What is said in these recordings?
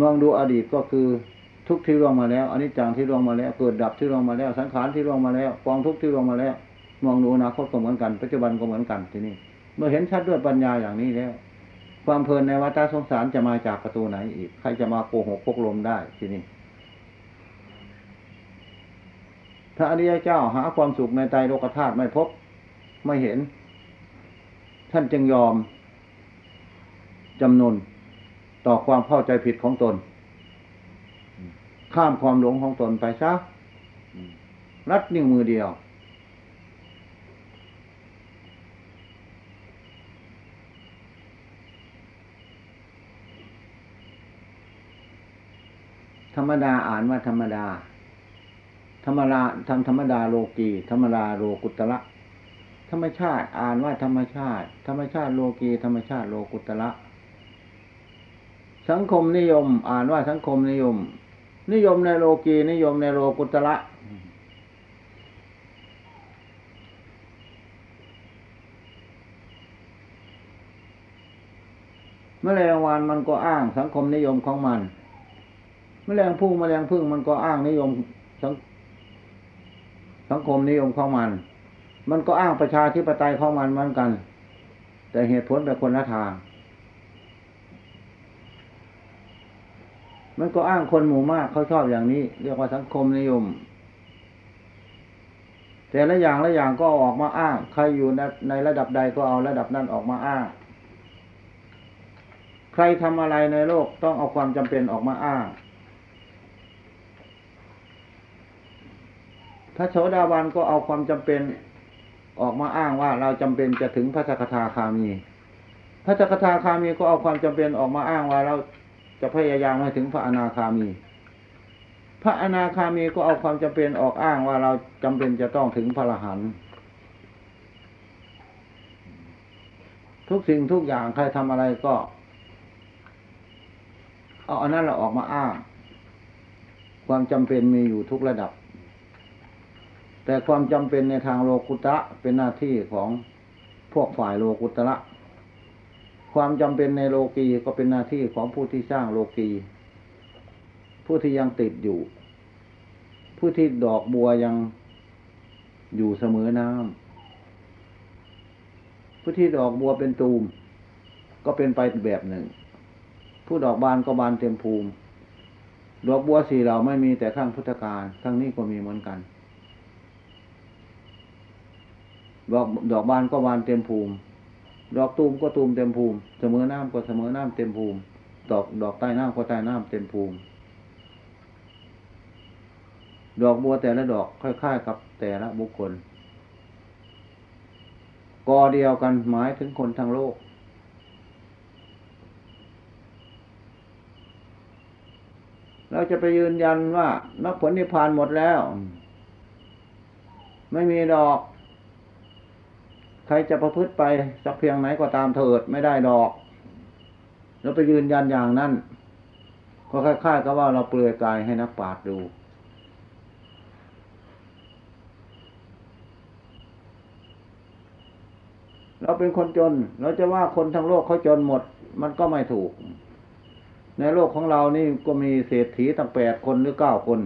มองดูอดีตก็คือทุกที่ล่วงมาแล้วอันนี้จังที่ล่วงมาแล้ว เกิดดับที่ล่วงมาแล้ว สังขารที่ล่วงมาแล้วกองทุกที่ล่วงมาแล้ว มองดูอนาคตก็เหมือนกัน ปัจจุบันก็เหมือนกันทีนี้เมื่อเห็นชัดด้วยปัญญาอย่างนี้แล้ว ความเพลินในวัฏสงสารจะมาจากประตูไหนอีก ใครจะมาโกหกพกลมได้ทีนี้พระอริยเจ้าหาความสุขในใจโลกธาตุไม่พบไม่เห็น ท่านจึงยอมจำนน ต่อความเข้าใจผิดของตน ข้ามความหลงของตนไปซะรัดนิ้วมือเดียว ธรรมดาอ่านว่าธรรมดา ธรรมดาทำธรรมดาโลกีธรรมดาโลกุตระธรรมชาติอ่านว่าธรรมชาติ ธรรมชาติโลกีธรรมชาติโลกุตระ สังคมนิยม อ่านว่าสังคมนิยม นิยมในโลกีนิยมในโลกุตระแมลงวันมันก็อ้างสังคมนิยมของมันแมลงพุ่งแมลงพึ่งมันก็อ้างนิยมสังสังคมนิยมของมัน มันก็อ้างประชาธิปไตยของมันเหมือนกัน แต่เหตุผลเป็นคนละทาง มันก็อ้างคนหมู่มากเขาชอบอย่างนี้ เรียกว่าสังคมนิยม แต่ละอย่างละอย่างก็ออกมาอ้าง ใครอยู่ในในระดับใดก็เอาระดับนั้นออกมาอ้าง ใครทำอะไรในโลกต้องเอาความจำเป็นออกมาอ้าง พระโสดาบันก็เอาความจำเป็นออกมาอ้างว่าเราจำเป็นจะถึงพระสกทาคามี พระสกทาคามีก็เอาความจำเป็นออกมาอ้างว่าเรา จะพยายามให้ถึงพระอนาคามี พระอนาคามีก็เอาความจำเป็นออกอ้างว่าเราจำเป็นจะต้องถึงพระอรหันต์ทุกสิ่งทุกอย่างใครทำอะไรก็ เอาอันนั้นเราออกมาอ้าง ความจำเป็นมีอยู่ทุกระดับ แต่ความจำเป็นในทางโลกุตระเป็นหน้าที่ของพวกฝ่ายโลกุตระ ความจำเป็นในโลกีก็เป็นหน้าที่ของผู้ที่สร้างโลกี ผู้ที่ยังติดอยู่ ผู้ที่ดอกบัวยังอยู่เสมอน้ำผู้ที่ดอกบัวเป็นตูม ก็เป็นไปแบบหนึ่ง ผู้ดอกบานก็บานเต็มภูมิ ดอกบัวสี่เหล่าไม่มีแต่ข้างพุทธการข้างนี้ก็มีเหมือนกันดอกดอกบานก็บานเต็มภูมิ ดอกตูมก็ตูมเต็มภูมิ เสมอน้ำก็เสมอน้ำเต็มภูมิ ดอกดอกใต้น้ำก็ใต้น้ำเต็มภูมิ ดอกบัวแต่ละดอกคล้ายๆกับแต่ละบุคคลกอเดียวกันหมายถึงคนทั้งโลก เราจะไปยืนยันว่านักผลนิพพานหมดแล้ว ไม่มีดอก ใครจะประพฤติไปสักเพียงไหนก็ตามเถิดไม่ได้ดอกเราไปยืนยันอย่างนั้น ก็คล้ายๆกับว่าเราเปลือยกายให้นักปราชญ์ดู เราเป็นคนจน เราจะว่าคนทั้งโลกเขาจนหมด มันก็ไม่ถูก ในโลกของเรานี่ก็มีเศรษฐีตั้งแปดคนหรือเก้าคน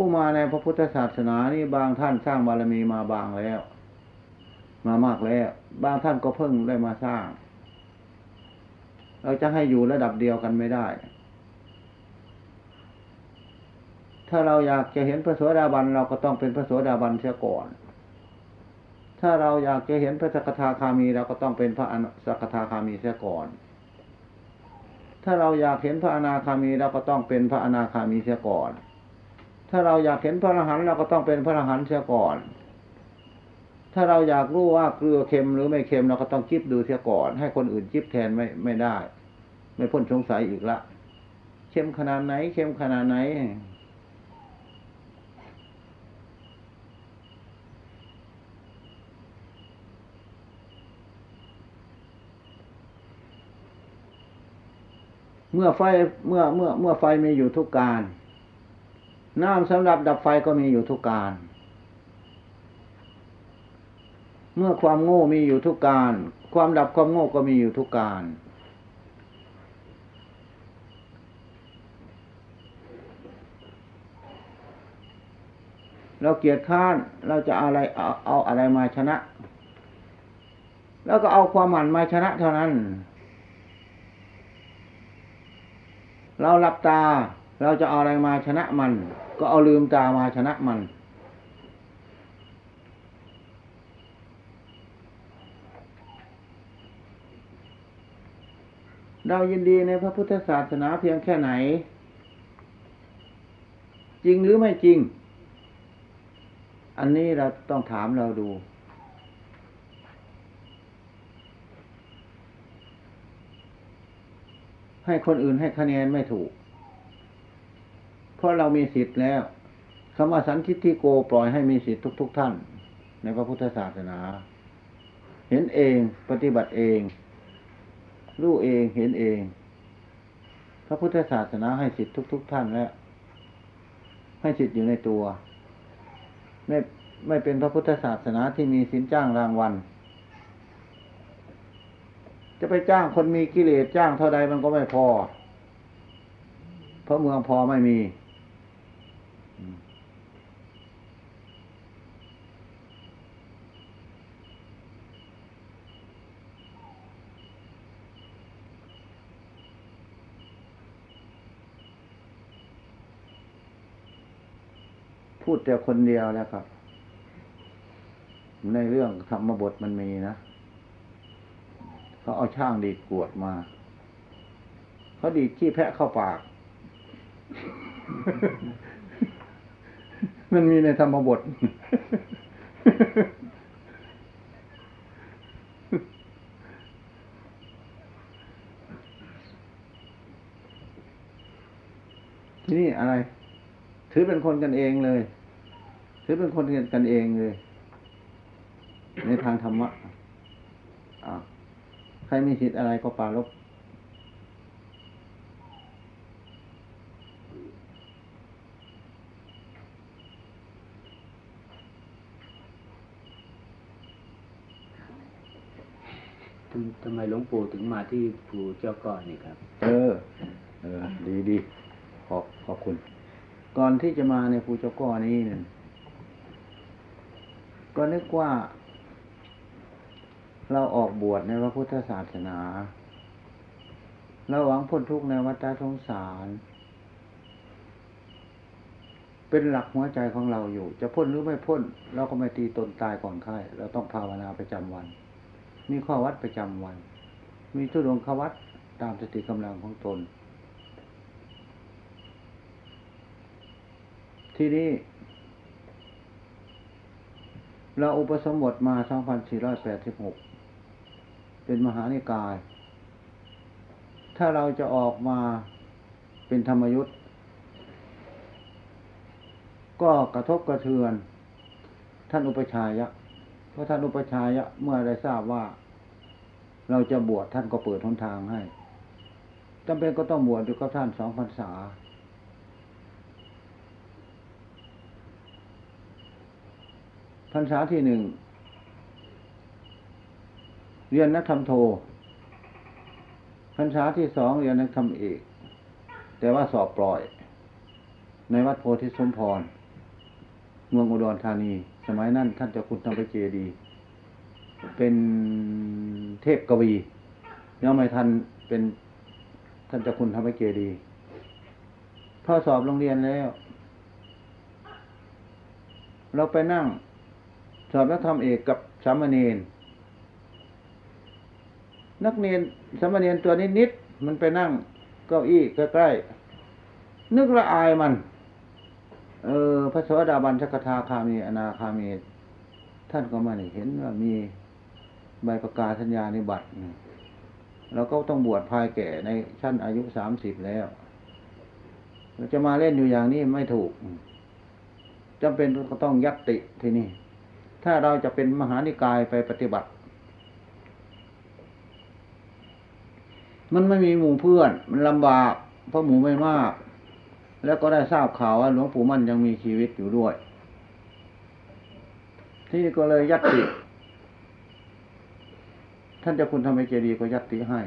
ผู้มาในพระพุทธศาสนานี่บางท่านสร้างบารมีมาบางแล้ว มามากแล้ว บางท่านก็เพิ่งได้มาสร้าง เราจะให้อยู่ระดับเดียวกันไม่ได้ ถ้าเราอยากจะเห็นพระโสดาบันเราก็ต้องเป็นพระโสดาบันเสียก่อน ถ้าเราอยากจะเห็นพระสกทาคามีเราก็ต้องเป็นพระสกทาคามีเสียก่อนถ้าเราอยากเห็นพระอนาคามีเราก็ต้องเป็นพระอนาคามีเสียก่อน ถ้าเราอยากเห็นพระอรหันต์เราก็ต้องเป็นพระอรหันต์เสียก่อน ถ้าเราอยากรู้ว่าเกลือเค็มหรือไม่เค็มเราก็ต้องจิบดูเสียก่อน ให้คนอื่นจิบแทนไม่ไม่ได้ ไม่พ้นสงสัยอีกละเค็มขนาดไหนเค็มขนาดไหนเมื่อไฟเมื่อเมื่อเมื่อไฟมีอยู่ทุกการ น้ำสำหรับดับไฟก็มีอยู่ทุกการ เมื่อความโง่มีอยู่ทุกการ ความดับความโง่ก็มีอยู่ทุกการ เราเกียดข้านเราจะอาอะไรเอาเอาอะไรมาชนะ แล้วก็เอาความหมั่นมาชนะเท่านั้น เราหลับตา เราจะเอาอะไรมาชนะมัน ก็เอาลืมตามาชนะมัน เรายินดีในพระพุทธศาสนาเพียงแค่ไหน จริงหรือไม่จริง อันนี้เราต้องถามเราดูให้คนอื่นให้คะแนนไม่ถูก เพราะเรามีสิทธิ์แล้วคำว่าสันทิฏฐิโกปล่อยให้มีสิทธิ์ทุก ๆ ท่าน ในพระพุทธศาสนา เห็นเองปฏิบัติเอง รู้เองเห็นเอง พระพุทธศาสนาให้สิทธิ์ทุก ๆ ท่านแล้วให้สิทธิ์อยู่ในตัวไม่ไม่เป็นพระพุทธศาสนาที่มีสินจ้างรางวัล จะไปจ้างคนมีกิเลสจ้างเท่าใดมันก็ไม่พอ เพราะเมืองพอไม่มี พูดแต่คนเดียวแล้วครับ ในเรื่องธรรมบทมันมีนะเขาเอาช่างดีดกวดมา เขาดีดขี้แพะเข้าปาก มันมีในธรรมบท ที่นี่อะไร ถือเป็นคนกันเองเลย ถือเป็นคนกันเองเลย ในทางธรรมะอ่าใครมีสิทธิ์อะไรก็ปรารบทำทำไมหลวงปู่ถึงมาที่ภูเจ้าก้อนนี่ครับ เออ เออ ดีดีขอบขอบคุณ ก่อนที่จะมาในภูเจ้าก้อนี้เนี่ย ก็นึกว่า เราออกบวชในพระพุทธศาสนาเราหวังพ้นทุกข์ในวัฏสงสาร เป็นหลักหัวใจของเราอยู่ จะพ้นหรือไม่พ้น เราก็ไม่ตีตนตายก่อนใครเราต้องภาวนาประจำวัน มีข้อวัดประจำวัน มีทุดงควัดตามสติกำลังของตน ที่นี้ เราอุปสมบทมา 2486 เป็นมหานิกาย ถ้าเราจะออกมาเป็นธรรมยุทธ์ก็กระทบกระเทือน ท่านอุปชายะ เพราะท่านอุปชายะเมื่อได้ทราบว่า เราจะบวชท่านก็เปิดหนทางให้จำเป็นก็ต้องบวชอยู่กับท่านสองพรรษา พรรษาที่หนึ่ง เรียนนักธรรมโทพรรษาที่สองเรียนนักธรรมเอกแต่ว่าสอบปล่อย ในวัดโพธิสมพรเมืองอุดรธานี สมัยนั้นท่านเจ้าคุณธรรมเจดีย์เป็นเทพกวียังไม่ทันเป็นท่านเจ้าคุณธรรมเจดีย์พอสอบโรงเรียนแล้ว เราไปนั่ง สอบนักธรรมเอกกับสามเณรนักเรียนสามเณรตัวนิดๆมันไปนั่งเก้าอี้ใกล้ๆนึกละอายมัน เออพระสวัสดาบันสกทาคามีอนาคามี ท่านก็มาเห็นว่ามีใบประกาศสัญญาในบัตรเราก็ต้องบวชภายแก่ในชั้นอายุสามสิบแล้วเราจะมาเล่นอยู่อย่างนี้ไม่ถูกจำเป็นก็ต้องยัตติที่นี่ ถ้าเราจะเป็นมหานิกายไปปฏิบัติ มันไม่มีหมู่เพื่อน มันลำบากเพราะหมู่ไม่มาก แล้วก็ได้ทราบข่าวว่าหลวงปู่มั่นยังมีชีวิตอยู่ด้วย ที่ก็เลยยัตติ ท่านเจ้าคุณทำไมเจดีย์ก็ยัดติให้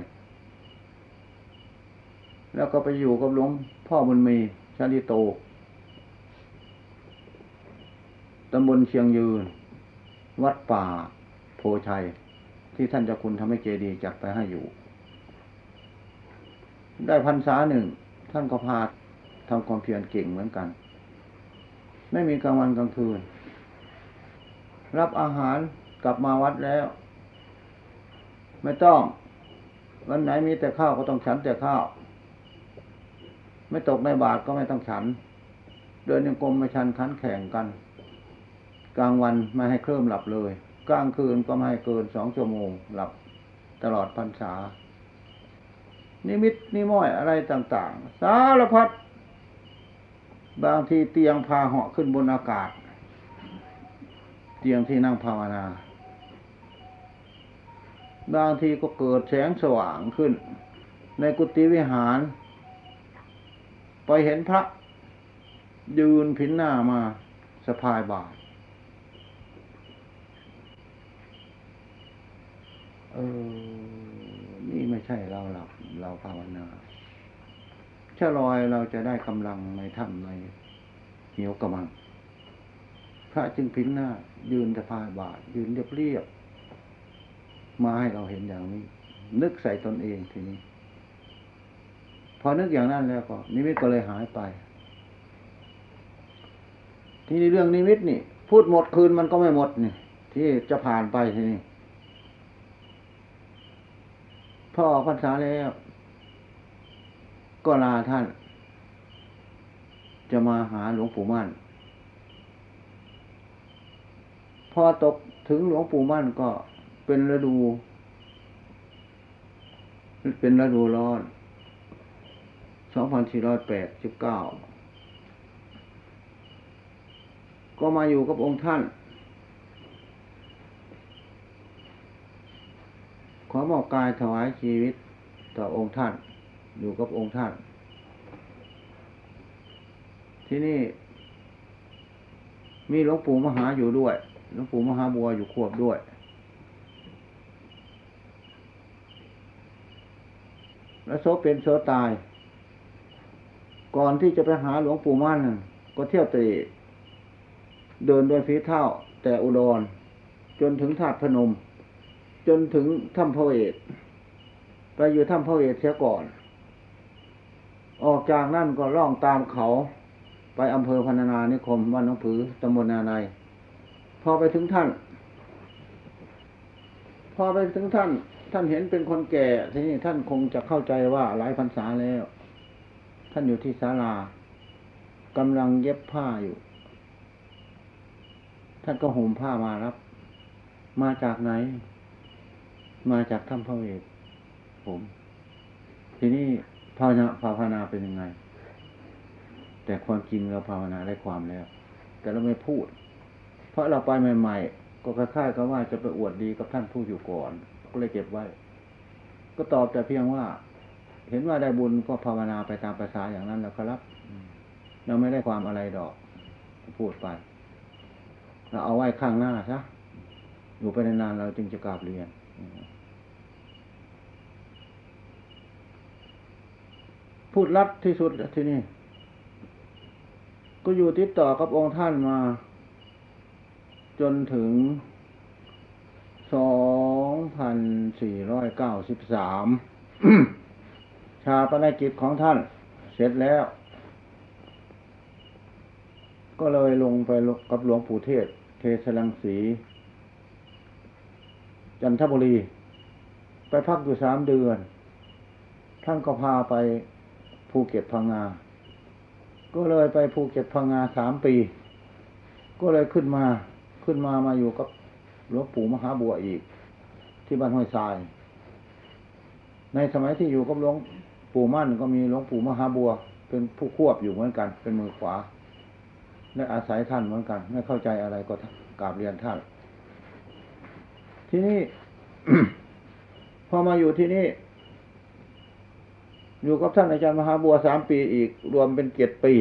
แล้วก็ไปอยู่กับหลวงพ่อบุญมีชาลิโตตำบลเชียงยืน วัดป่าโพชัย ที่ท่านเจ้าคุณทำให้เจดีย์จัดไปให้อยู่ ได้พรรษาหนึ่ง ท่านก็พาทำความเพียรเก่งเหมือนกัน ไม่มีกลางวันกลางคืน รับอาหารกลับมาวัดแล้ว ไม่ต้อง วันไหนมีแต่ข้าวก็ต้องฉันแต่ข้าว ไม่ตกในบาทก็ไม่ต้องฉัน เดินยังกรมไม่ชันขันแข่งกัน กลางวันไม่ให้เคลื่มหลับเลย กลางคืนก็ไม่ให้เกินสองชั่วโมงหลับตลอดพรรษา นิมิตนิม้อยอะไรต่างๆ สารพัดบางทีเตียงพาเหาะขึ้นบนอากาศ เตียงที่นั่งภาวนา บางทีก็เกิดแสงสว่างขึ้น ในกุฏิวิหาร ไปเห็นพระยืนผินหน้ามาสะพายบาท เออ นี่ไม่ใช่เราหลับเราภาวนาชะลอยเราจะได้กำลังในถ้ำในเหนียวกำลัง พระจึงพินหน้า ยืนสะพายบาท ยืนเรียบเรียบๆมาให้เราเห็นอย่างนี้ นึกใส่ตนเองทีนี้ พอนึกอย่างนั้นแล้วก็ นิมิตก็เลยหายไป ทีนี้เรื่องนิมิตนี่ พูดหมดคืนมันก็ไม่หมดนี่ที่จะผ่านไปทีนี้ พอออกพรรษาแล้ว ก็ลาท่าน จะมาหาหลวงปู่มั่น พอตกถึงหลวงปู่มั่นก็เป็นฤดู เป็นฤดูร้อนสองพันสี่ร้อยแปดสิบเก้าก็มาอยู่กับองค์ท่าน ขอมอบกายถวายชีวิตต่อองค์ท่าน อยู่กับองค์ท่าน ที่นี่ มีหลวงปู่มหาอยู่ด้วยหลวงปู่มหาบัวอยู่ควบด้วย แล้วโซเป็นโซตาย ก่อนที่จะไปหาหลวงปู่มั่น ก็เที่ยวเตะเดินด้วยฝีเท้าแต่อุดร จนถึงธาตุพนม จนถึงถ้ำพระเวทไปอยู่ถ้ำพระเวทเสียก่อน ออกจากนั่นก็ล่องตามเขา ไปอำเภอพันนานิคมบ้านหนองผือตำบลนาในพอไปถึงท่าน พอไปถึงท่าน ท่านเห็นเป็นคนแก่ทีนี้ท่านคงจะเข้าใจว่าหลายพรรษาแล้ว ท่านอยู่ที่ศาลากำลังเย็บผ้าอยู่ ท่านก็ห่มผ้ามารับ มาจากไหน มาจากถ้ำพระเวทผม ทีนี้ภาวนาภาวนาเป็นยังไง แต่ความจริงเราภาวนาได้ความแล้ว แต่เราไม่พูด เพราะเราไปใหม่ๆ ก็คล้ายๆกับว่าจะไปอวดดีกับท่านผู้อยู่ก่อน ก็เลยเก็บไว้ ก็ตอบแต่เพียงว่า เห็นว่าได้บุญก็ภาวนาไปตามภาษาอย่างนั้นแล้วครับ เราไม่ได้ความอะไรดอกพูดไปเราเอาไว้ข้างหน้าซะอยู่ไปนานๆเราจึงจะกราบเรียน พูดลัดที่สุดที่นี่ ก็อยู่ติดต่อกับองค์ท่านมา จนถึงสองพันสี่ร้อยเก้าสิบสามชาปนกิจของท่าน เสร็จแล้ว ก็เลยลงไปกับหลวงปู่เทศ เทศลังสี จันทบุรี ไปพักอยู่สามเดือน ท่านก็พาไป ภูเก็ตพังงา ก็เลยไปภูเก็ตพังงาสามปี ก็เลยขึ้นมาขึ้นมามาอยู่กับหลวงปู่มหาบัวอีก ที่บ้านห้วยทราย ในสมัยที่อยู่กับหลวงปู่มั่นก็มีหลวงปู่มหาบัว เป็นผู้ควบอยู่เหมือนกัน เป็นมือขวาได้อาศัยท่านเหมือนกัน ไม่เข้าใจอะไรก็กราบเรียนท่าน ที่นี่ พอมาอยู่ที่นี่ อยู่กับท่านอาจารย์มหาบัวสามปีอีก รวมเป็นเจ็ดปี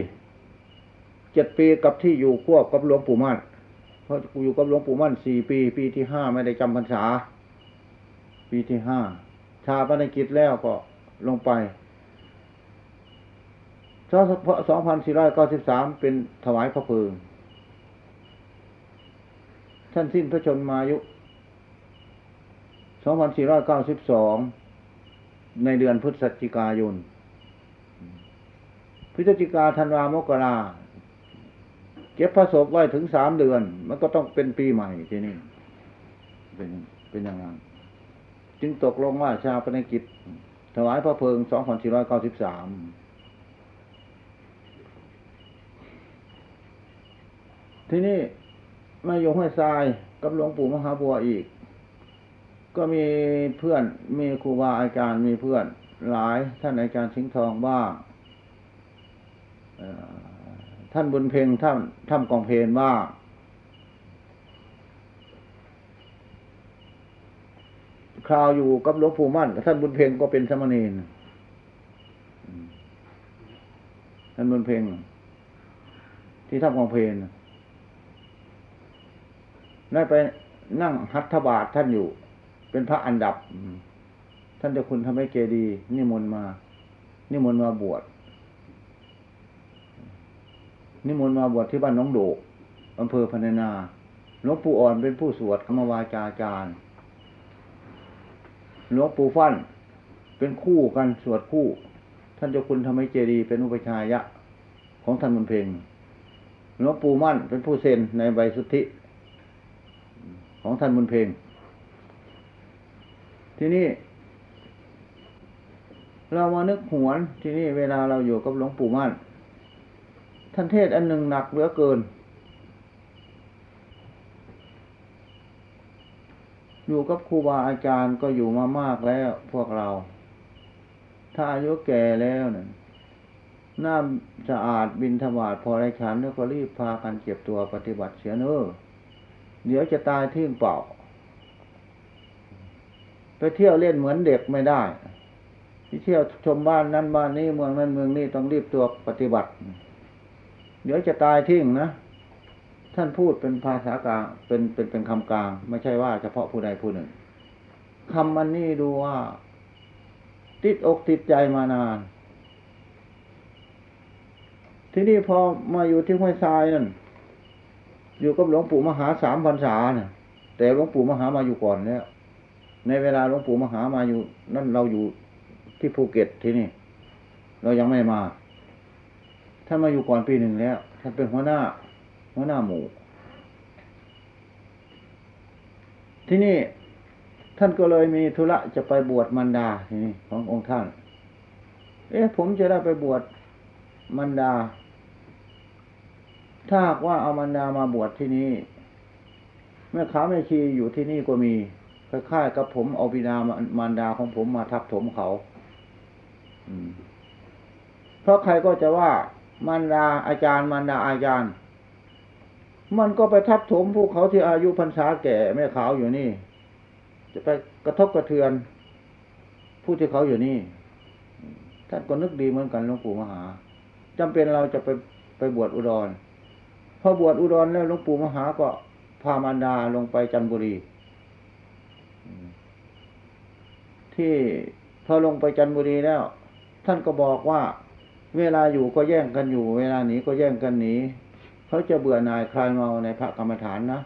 เจ็ดปีกับที่อยู่ควบกับหลวงปู่มั่น เพราะอยู่กับหลวงปู่มั่นสี่ปี ปีที่ห้าไม่ได้จำพรรษา ปีที่ห้าชาปนกิจแล้วก็ลงไปสองพันสี่ร้อยเก้าสิบสามเป็นถวายพระเพลิง ท่านสิ้นพระชนมายุสองพันสี่ร้อยเก้าสิบสอง ในเดือนพฤศจิกายน พฤศจิกาธันวามกราเก็บพระศพไว้ถึงสามเดือน มันก็ต้องเป็นปีใหม่ทีนี้เป็นเป็นอย่างนั้นจึงตกลงว่าชาปนกิจ ถวายพระเพลิงสองพันสี่ร้อยเก้าสิบสามทีนี้มาอยู่ห้วยทรายกับหลวงปู่มหาบัวอีก ก็มีเพื่อนมีครูบาอาจารย์มีเพื่อนหลายท่านอาจารย์สิงห์ทองบ้างท่านบุญเพ็งท่านท่านกองเพนบ้างคราวอยู่กับหลวงปู่มั่นท่านบุญเพ็งก็เป็นสมณีนท่านบุญเพ็งที่ท่ากองเพนได้ไปนั่งฮัตถบาทท่านอยู่ เป็นพระอันดับ ท่านเจ้าคุณทำให้เจดีนิมนต์มา นิมนต์มาบวชนิมนต์มาบวชที่บ้านน้องโดกอำเภอพนานาหลวงปู่อ่อนเป็นผู้สวดธรรมวาจาจารย์หลวงปู่ฟั่นเป็นคู่กันสวดคู่ ท่านเจ้าคุณทำให้เจดีเป็นอุปชายะ ของท่านมุนเพงหลวงปู่มั่นเป็นผู้เซ็นในใบสุทธิ ของท่านบุญเพง ทีนี้ เรามานึกหวน ทีนี้เวลาเราอยู่กับหลวงปู่มั่น ท่านเทศอันหนึ่งหนักเหลือเกิน อยู่กับครูบาอาจารย์ก็อยู่มามากแล้ว พวกเรา ถ้าอายุแก่แล้วเนี่ยน้ำสะอาดบินธบาตพอได้ฉันแล้วก็รีบพากันเก็บตัวปฏิบัติเสียเนอเดี๋ยวจะตายทิ้งเปล่า ไปเที่ยวเล่นเหมือนเด็กไม่ได้ที่เที่ยวชมบ้านนั้นบ้านนี้เมืองนั้นเมืองนี้ต้องรีบตัวปฏิบัติ เดี๋ยวจะตายทิ้งนะ ท่านพูดเป็นภาษากลางเป็นเป็นเป็นคำกลาง ไม่ใช่ว่าเฉพาะผู้ใดผู้หนึ่งคำมันนี่ดูว่า ติดอกติดใจมานาน ที่นี่พอมาอยู่ที่ห้วยทรายนั่นอยู่กับหลวงปู่มหาสามพรรษาเนี่ยแต่หลวงปู่มหามาอยู่ก่อนแล้ว ในเวลาหลวงปู่มหามาอยู่ นั่นเราอยู่ที่ภูเก็ตที่นี่ เรายังไม่มาท่านมาอยู่ก่อนปีหนึ่งแล้วท่านเป็นหัวหน้า หัวหน้าหมู่ ที่นี่ท่านก็เลยมีธุระจะไปบวชมันดาทีนี้ขององค์ท่าน เอ๊ะ ผมจะได้ไปบวชมันดา ถ้าว่าเอามันดามาบวชที่นี่แม่ขาแม่ชีอยู่ที่นี่ก็มี คล้ายๆกับผมเอาบิดามารดาของผมมาทับถมเขาเพราะใครก็จะว่ามารดาอาจารย์มารดาอาจารย์ มันก็ไปทับถมพวกเขาที่อายุพรรษาแก่แม่ขาวอยู่นี่ จะไปกระทบกระเทือน ผู้ที่เขาอยู่นี่ท่านก็นึกดีเหมือนกันหลวงปู่มหาจำเป็นเราจะไปไปบวชอุดรพอบวชอุดรแล้วหลวงปู่มหาก็พามารดาลงไปจันบุรี ที่พอลงไปจันบุรีแล้ว ท่านก็บอกว่า เวลาอยู่ก็แย่งกันอยู่ เวลาหนีก็แย่งกันหนีเขาจะเบื่อหน่ายคลายเมาในพระกรรมฐานนะ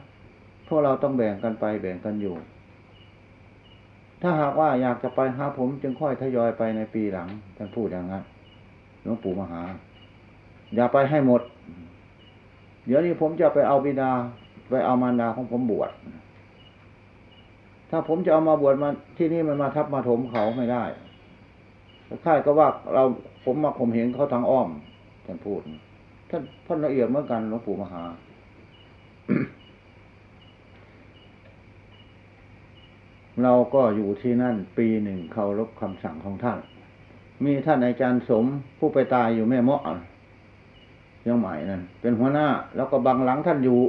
พวกเราต้องแบ่งกันไปแบ่งกันอยู่ ถ้าหากว่าอยากจะไปหาผมจึงค่อยทยอยไปในปีหลังท่านพูดอย่างนั้นหลวงปู่มหา อย่าไปให้หมด เดี๋ยวนี้ผมจะไปเอาบิดา ไปเอามารดาของผมบวช ถ้าผมจะเอามาบวชมาที่นี่มันมาทับมาถมเขาไม่ได้ค่ายก็ว่าเราผมมาข่มเหงเขาทางอ้อมท่านพูดท่านท่านละเอียดเหมือนกันหลวงปู่มหา เราก็อยู่ที่นั่น ปีหนึ่งเคารพคำสั่งของท่าน มีท่านอาจารย์สมผู้ไปตายอยู่แม่เมาะยังใหม่นั่นเป็นหัวหน้า แล้วก็บังหลังท่านอยู่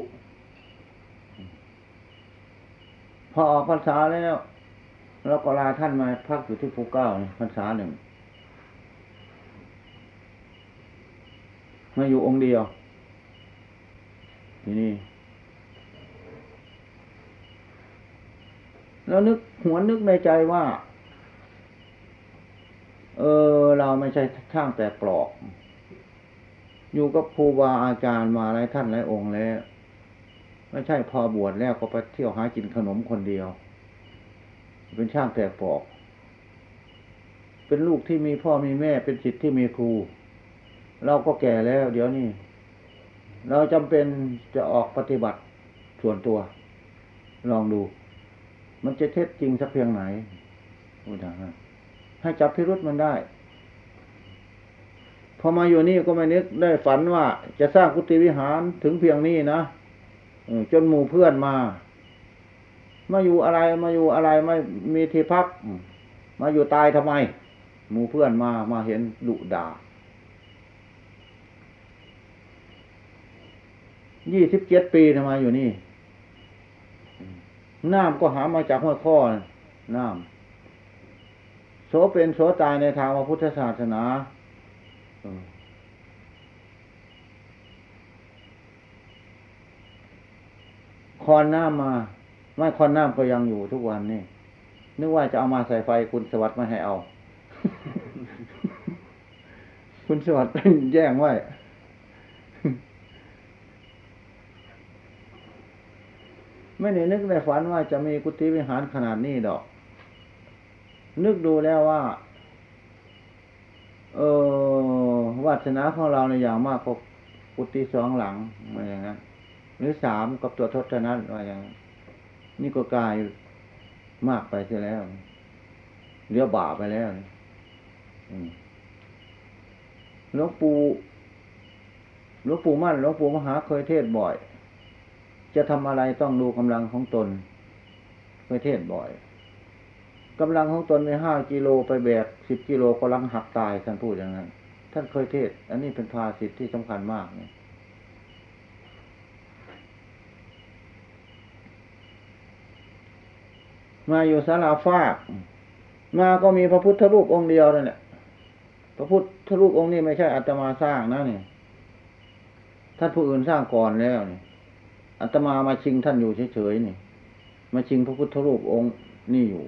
พอออกพรรษาแล้วเราก็ลาท่านมาพักอยู่ที่ภูเก้าพรรษาหนึ่งมาอยู่องค์เดียว ที่นี้แล้วนึกหัวนนึกในใจว่า เออ เราไม่ใช่ช่างแต่ปลอก อยู่กับครูบาอาจารย์มาหลายท่านหลายองค์แล้ว ไม่ใช่พอบวชแล้วก็ไปเที่ยวหากินขนมคนเดียว เป็นช่างแต่ปลอก เป็นลูกที่มีพ่อมีแม่ เป็นจิตที่มีครู เราก็แก่แล้ว เดี๋ยวนี้ เราจำเป็นจะออกปฏิบัติส่วนตัว ลองดู มันจะเท็จจริงสักเพียงไหนอย่างนั้นให้จับพิรุษมันได้พอมาอยู่นี่ก็ไม่นึกได้ฝันว่าจะสร้างกุฏิวิหารถึงเพียงนี้นะ จนหมู่เพื่อนมา มาอยู่อะไรมาอยู่อะไรไม่มีที่พัก มาอยู่ตายทำไม หมู่เพื่อนมามาเห็นดุด่ายี่สิบเจ็ดปีทำไมอยู่นี่ น้ำก็หามาจากห้วยข้อน้ำโสเป็นโสตายในทางพระพุทธศาสนาเออ คอนน้ำมา ไม่คอนน้ำก็ยังอยู่ทุกวันนี่นึกว่าจะเอามาใส่ไฟคุณสวัสดิ์ไม่ให้เอา คุณสวัสดิ์แย่งไว้ไม่ได้นึกในฝันว่าจะมีกุฏิวิหารขนาดนี้ดอก นึกดูแล้วว่า เออวาสนาของเราในอย่างมากก็กุฏิสองหลังมาอย่างนั้น หรือสามกับตัวทศนั้นว่าอย่างนี่ก็กลายมากไปเสียแล้วเหลือบาไปแล้วหลวงปู่หลวงปู่มั่นหลวงปู่มหาเคยเทศบ่อย จะทำอะไรต้องดูกำลังของตน เคยเทศบ่อยกำลังของตนในห้ากิโลไปแบกสิบกิโลก็ลังหักตายท่านพูดอย่างนั้น ท่านเคยเทศ อันนี้เป็นภาสิทธิ์ที่สำคัญมากเนี่ย มาอยู่สาราฟาก มาก็มีพระพุทธรูปองค์เดียวนั่นแหละพระพุทธรูปองค์นี้ไม่ใช่อาตมาสร้างนะนี่ท่านผู้อื่นสร้างก่อนแล้วนี่อาตมามาชิงท่านอยู่เฉยๆนี่มาชิงพระพุทธรูปองค์นี่อยู่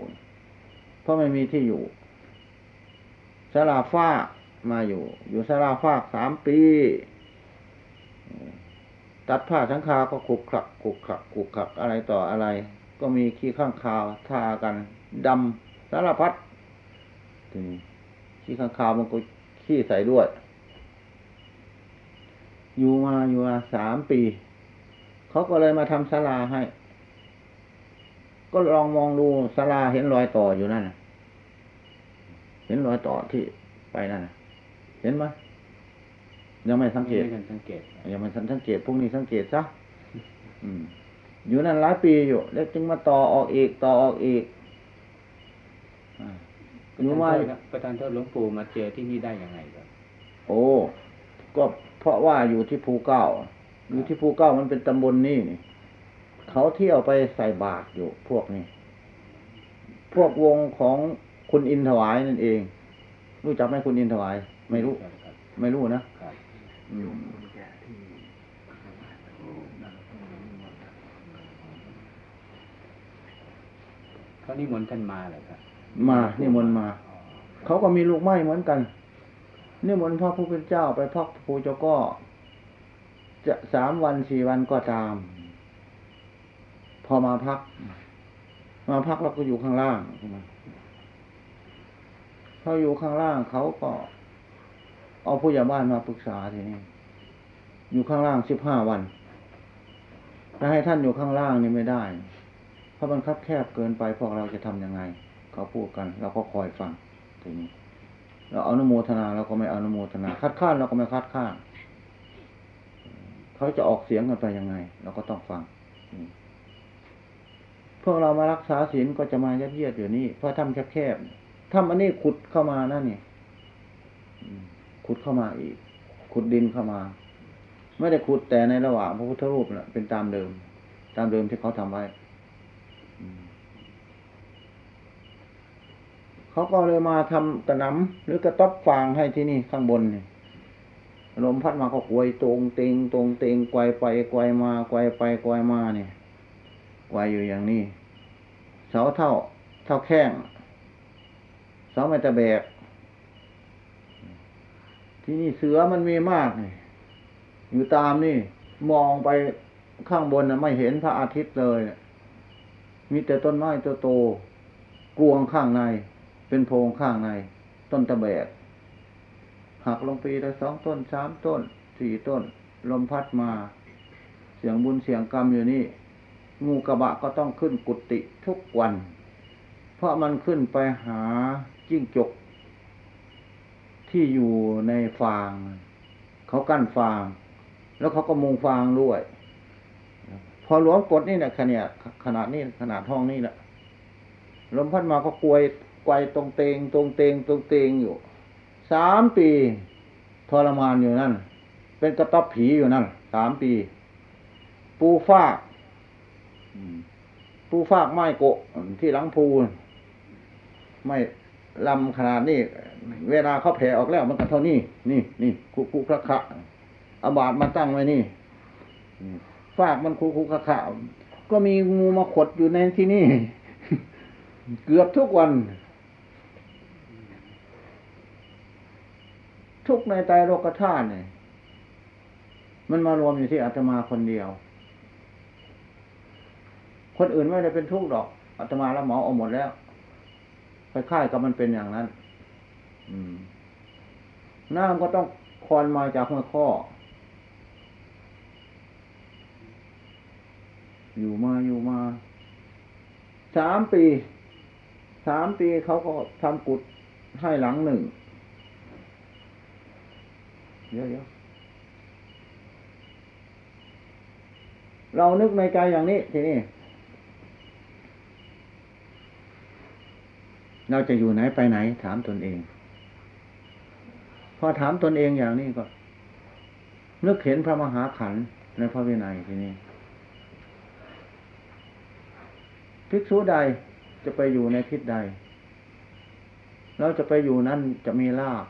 เพราะไม่มีที่อยู่สาราฟากมาอยู่ อยู่สาราฟากสามปีตัดผ้าทั้งคาก็ขุกขลักขุกขลักขุกขลักอะไรต่ออะไร ก็มีขี้ข้างคาวทากันดำสารพัดทีนี้ขี้ข้างคาวมันก็ขี้ใส่ด้วย อยู่มาอยู่มาสามปี เขาก็เลยมาทำศาลาให้ ก็ลองมองดูศาลาเห็นรอยต่ออยู่นั่นน่ะเห็นรอยต่อที่ไปนั่นน่ะเห็นไหมยังไม่สังเกตไม่ทันสังเกตอย่ามันสังเกตพวกนี้สังเกตซะอืม อยู่นั่นหลายปีอยู่ แล้วจึงมาต่อออกอีกต่อออกอีกอ่าอยู่มาประธานโทษหลวงปู่มาเจอที่นี่ได้ยังไงครับโอ้ก็เพราะว่าอยู่ที่ภูเก้า อยู่ที่ภูเก้ามันเป็นตำบลนี่นี่เขาเที่ยวไปใส่บาตรอยู่พวกนี้ พวกวงของคุณอินถวายนั่นเอง รู้จักไหมคุณอินถวาย ไม่รู้ครับไม่รู้นะครับอืม เขานิมนต์ท่านมาเลยครับ มานี่มนต์มา เขาก็มีลูกไม้เหมือนกันนี่มนต์พระผู้เป็นเจ้าไปพักภูเจ้าก็ จะสามวันสี่วันก็ตาม พอมาพัก มาพักเราก็อยู่ข้างล่างเขาอยู่ข้างล่างเขาก็ เอาผู้ใหญ่บ้านมาปรึกษาทีนี้อยู่ข้างล่างสิบห้าวันถ้าให้ท่านอยู่ข้างล่างนี่ไม่ได้ เพราะมันคับแคบเกินไปพวกเราจะทำยังไง เขาพูดกันเราก็คอยฟังทีนี้เราเอานุโมทนาเราก็ไม่เอานุโมทนาคัดค้านเราก็ไม่คัดค้านเขาจะออกเสียงกันไปยังไง เราก็ต้องฟังอืมพวกเรามารักษาศีลก็จะมายัดเยียดอยู่นี่เพราะทำแคบๆทำอันนี้ขุดเข้ามานั่นนี่ขุดเข้ามาอีก ขุดดินเข้ามา ไม่ได้ขุดแต่ในระหว่างพระพุทธรูปนะเป็นตามเดิม ตามเดิมที่เขาทำไว้ อืม เขาก็เลยมาทำกระหนำหรือกระต๊อบฟางให้ที่นี่ข้างบนนี่ลมพัดมาก็กวยตรงเตงตรงเตงไกวไปไกวมาไกวไปไกวมาเนี่ยไกวอยู่อย่างนี้ เสาเท่า เท่าแข้งเสาไม้ตะแบก ที่นี่เสือมันมีมากนี่อยู่ตามนี่ มองไปข้างบนนะไม่เห็นพระอาทิตย์เลย มีแต่ต้นไม้ตัวโตกลวงข้างใน เป็นโพรงข้างใน ต้นตะแบกหักลงปีละสองต้นสามต้นสี่ต้น ลมพัดมา เสียงบุญเสียงกรรมอยู่นี่ งูกระบะก็ต้องขึ้นกุฏิทุกวัน เพราะมันขึ้นไปหาจิ้งจก ที่อยู่ในฟาง เขากั้นฟาง แล้วเขาก็มุงฟางด้วย พอหลวมกดนี่แหละขนาดขนาดนี้ขนาดห้องนี่แหละลมพัดมาก็กลวย ไกวตรงเตงตรงเตงตรงเตงอยู่สามปีทรมานอยู่นั่น เป็นกระต๊อบผีอยู่นั่นสามปี ปูฟากปูฟากไม้โกะที่หลังพูไม่ลำขนาดนี้ เวลาเขาแผ่ออกแล้วมันก็เท่านี้นี่นี่คุคุคระคะอาบาดมาตั้งไว้นี่ฟากมันคุคุคระคะก็มีงูมาขดอยู่ในที่นี่ เกือบทุกวัน ทุกในใจโลกธาตุเนี่ยมันมารวมอยู่ที่อาตมาคนเดียว คนอื่นไม่ได้เป็นทุกข์ดอกอาตมาแล้วหมอเอาหมดแล้วคล้ายๆกับมันเป็นอย่างนั้น อืมน้ำก็ต้องคอนมาจากหัวข้อ อยู่มาอยู่มา สามปี สามปีเขาก็ทำกุดให้หลังหนึ่ง เดี๋ยวเดี๋ยวเรานึกในใจอย่างนี้ ทีนี้เราจะอยู่ไหนไปไหน ถามตนเอง พอถามตนเองอย่างนี้ก็ นึกเห็นพระมหาขันธ์ในพระวินัยทีนี้ภิกษุใดจะไปอยู่ในทิศใด เราจะไปอยู่นั้นจะมีลาภ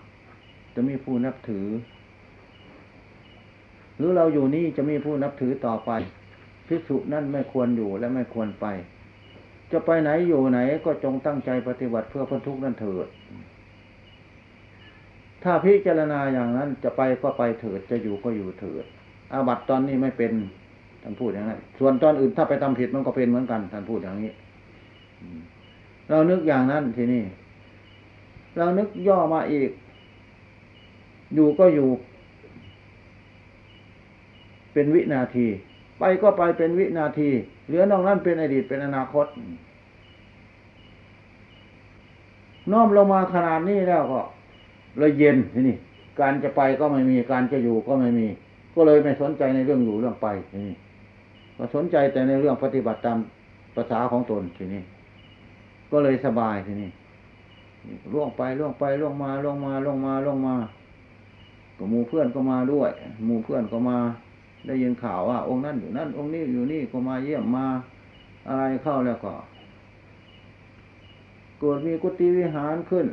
จะมีผู้นับถือ หรือเราอยู่นี่จะมีผู้นับถือต่อไปภิกษุนั่นไม่ควรอยู่และไม่ควรไป จะไปไหนอยู่ไหนก็จงตั้งใจปฏิบัติเพื่อพ้นทุกข์นั่นเถิด ถ้าพิจารณาอย่างนั้นจะไปก็ไปเถิดจะอยู่ก็อยู่เถิด อาบัตตอนนี้ไม่เป็นท่านพูดอย่างนั้นส่วนตอนอื่นถ้าไปทำผิดมันก็เป็นเหมือนกันท่านพูดอย่างนี้เรานึกอย่างนั้นทีนี้เรานึกย่อมาอีก อยู่ก็อยู่ เป็นวินาที ไปก็ไปเป็นวินาที เหลือนอกนั้นเป็นอดีตเป็นอนาคต น้อมลงมาขนาดนี้แล้วก็เลยเย็นทีนี้การจะไปก็ไม่มีการจะอยู่ก็ไม่มี ก็เลยไม่สนใจในเรื่องอยู่เรื่องไปทีนี้ก็สนใจแต่ในเรื่องปฏิบัติตามภาษาของตนทีนี้ ก็เลยสบายทีนี้ล่วงไปล่วงไปล่วงมาล่วงมาล่วงมาล่วงมาก็มูเพื่อนก็มาด้วยมูเพื่อนก็มา ได้ยินข่าวว่า องค์นั้นอยู่นั่นองค์นี้อยู่นี่ก็มาเยี่ยมมาอะไรเข้าแล้วก็เกิดมีกุฏิวิหารขึ้น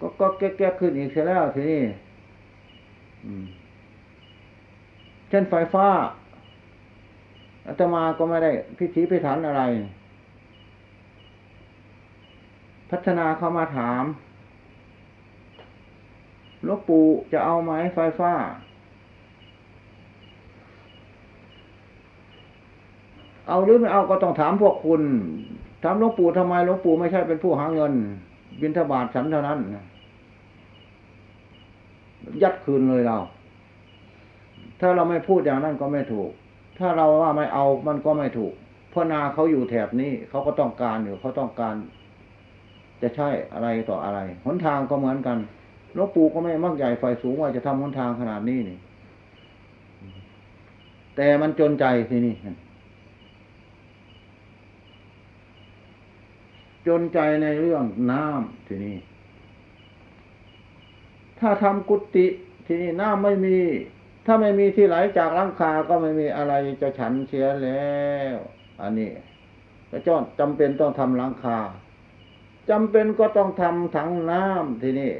ก็ก็แก๊กขึ้นอีกเสียแล้วทีนี้เช่นไฟฟ้าอาตมาก็ไม่ได้พิธีพิถันอะไร พัฒนาเข้ามาถามหลวงปู่จะเอาไหมไฟฟ้า เอาหรือไม่เอาก็ต้องถามพวกคุณ ถามหลวงปู่ทำไมหลวงปู่ไม่ใช่เป็นผู้หาเงิน บินทบาทฉันเท่านั้น ยัดคืนเลยเรา ถ้าเราไม่พูดอย่างนั้นก็ไม่ถูก ถ้าเราว่าไม่เอามันก็ไม่ถูก เพราะนาเขาอยู่แถบนี้เขาก็ต้องการอยู่เขาต้องการ จะใช่อะไรต่ออะไรหนทางก็เหมือนกันหลวงปู่ก็ไม่มักใหญ่ไฟสูงว่าจะทำหนทางขนาดนี้นี่ แต่มันจนใจทีนี่ จนใจในเรื่องน้ำทีนี้ ถ้าทำกุฏิทีนี้น้ำไม่มี ถ้าไม่มีที่ไหลจากลังคาก็ไม่มีอะไรจะฉันเสียแล้ว อันนี้พระจ้าจำเป็นต้องทำลังคาจำเป็นก็ต้องทำถังน้ำทีนี้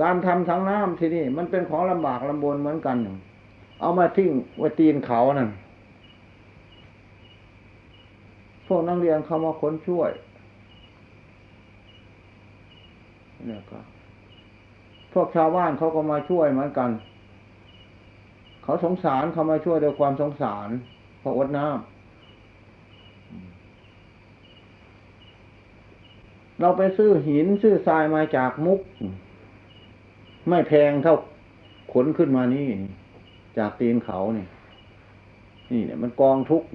การทำถังน้ำทีนี้มันเป็นของลำบากลำบนเหมือนกัน เอามาทิ้งไว้ตีนเขานั่น พวกนักเรียนเขามาค้นช่วยเนี่ยก็พวกชาวบ้านเขาก็มาช่วยเหมือนกัน เขาสงสารเขามาช่วยด้วยความสงสารเพราะอดน้ำเราไปซื้อหินซื้อทรายมาจากมุก ไม่แพงเท่าขนขึ้นมานี่ จากตีนเขานี่ นี่เนี่ยมันกองทุกข์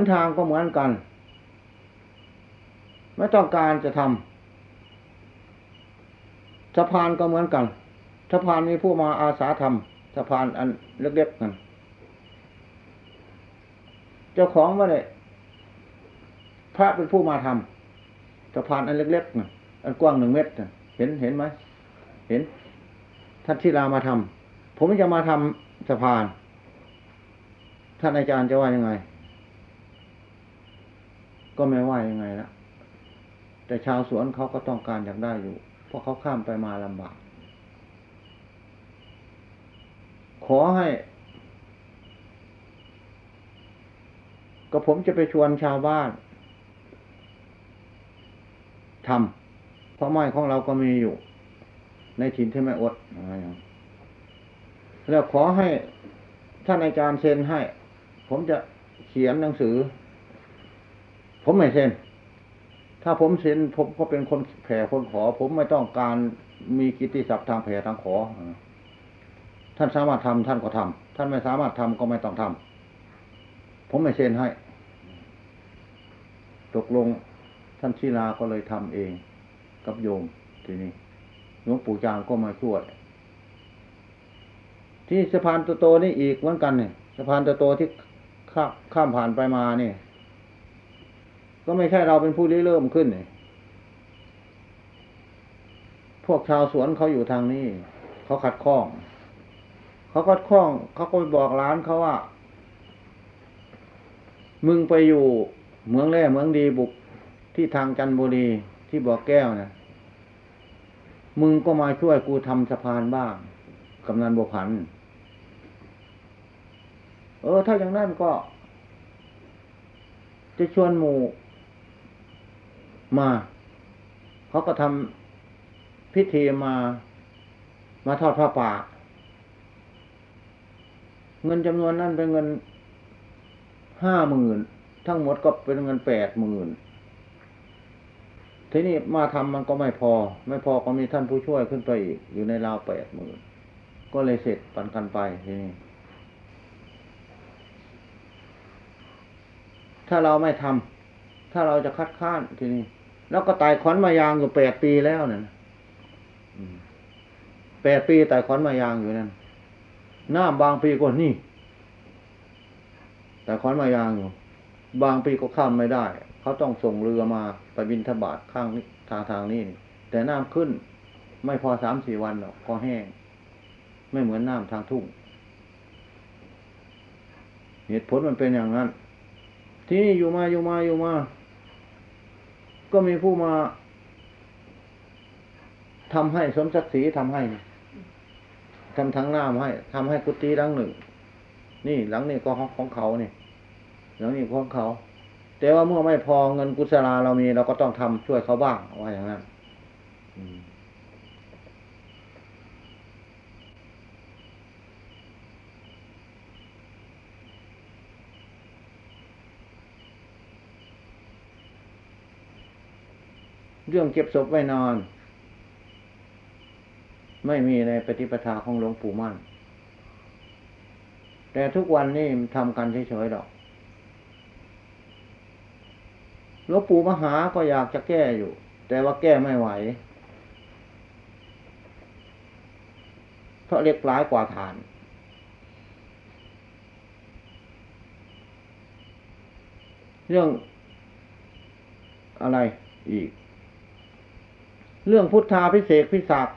นทางก็เหมือนกัน ไม่ต้องการจะทำสะพานก็เหมือนกันสะพานมีผู้มาอาสาทำสะพานอันเล็กๆกันเจ้าของว่าเลยพระเป็นผู้มาทำสะพานอันเล็กๆนะอันกว้างหนึ่งเมตรนะเห็นเห็นไหมเห็นท่านที่ลามาทำผมจะมาทำสะพาน ท่านอาจารย์จะว่ายังไง ก็ไม่ว่ายังไงละแต่ชาวสวนเขาก็ต้องการอยากได้อยู่ เพราะเขาข้ามไปมาลำบาก ขอให้ ก็ผมจะไปชวนชาวบ้านทำเพราะไม้ของเราก็มีอยู่ ในถิ่นที่ไม่อดแล้วขอให้ท่านอาจารย์เซ็นให้ ผมจะเขียนหนังสือ ผมไม่เซ็น ถ้าผมเซ็นผมก็เป็นคนแผ่คนขอ ผมไม่ต้องการมีกิตติศัพท์ทางแผ่ทางขอ ท่านสามารถทำท่านก็ทำท่านไม่สามารถทำก็ไม่ต้องทำผมไม่เซ็นให้ ตกลงท่านศิลาก็เลยทำเองกับโยมทีนี้หลวงปู่จางก็มาช่วย ที่สะพานโตนี่อีกเหมือนกันเนี่ยสะพานโตที่ข้ามข้ามผ่านไปมาเนี่ย ก็ไม่ใช่เราเป็นผู้ริเริ่มขึ้นเนี่ยพวกชาวสวนเขาอยู่ทางนี้ เขาขัดข้อง เขาขัดข้อง เขาก็ไปบอกร้านเขาว่า มึงไปอยู่เมืองแร่เมืองดีบุกที่ทางจันบุรีที่บ่อแก้วนะมึงก็มาช่วยกูทำสะพานบ้างกำนันบัวพัน เออ ถ้าอย่างนั้นก็ จะชวนหมู่ มา เขาก็ทำพิธีมา มาทอดผ้าป่า เงินจำนวนนั้นเป็นเงินห้าหมื่นทั้งหมดก็เป็นเงินแปดหมื่นทีนี้มาทำมันก็ไม่พอ ไม่พอก็มีท่านผู้ช่วยขึ้นไปอีก อยู่ในราวแปดหมื่นก็เลยเสร็จปันกันไปทีนี้ถ้าเราไม่ทำถ้าเราจะคัดค้านทีนี้ แล้วก็ตายขอนมายางอยู่แปดปีแล้วเนี่ยแปดปีตายขอนมายางอยู่นั่นน้ำบางปีก็นี่แต่ขอนมายางอยู่ บางปีก็ข้ามไม่ได้ เขาต้องส่งเรือมาไปบินทบาทข้างนี้ทางทางนี้ แต่น้ำขึ้น ไม่พอสามสี่วันหรอกก็แห้ง ไม่เหมือนน้ำทางทุ่ง เหตุผลมันเป็นอย่างนั้น ที่นี่อยู่มาอยู่มาอยู่มา ก็มีผู้มาทำให้สมศักดิ์ศรีทำให้ทำทั้งน้ำให้ทำให้กุฏิหลังหนึ่ง นี่หลังนี้ก็ของเขาเนี่ยหลังนี้ของเขา แต่ว่าเมื่อไม่พอเงินกุศลาเรามีเราก็ต้องทำช่วยเขาบ้างว่าอย่างนั้น เรื่องเก็บศพไว้นอน ไม่มีในปฏิปทาของหลวงปู่มั่น แต่ทุกวันนี้ทำกันเฉยๆหรอกหลวงปู่มหาก็อยากจะแก้อยู่ แต่ว่าแก้ไม่ไหว เพราะเล็กหลายกว่าฐาน เรื่องอะไรอีก เรื่องพุทธาพิเศษพิสาก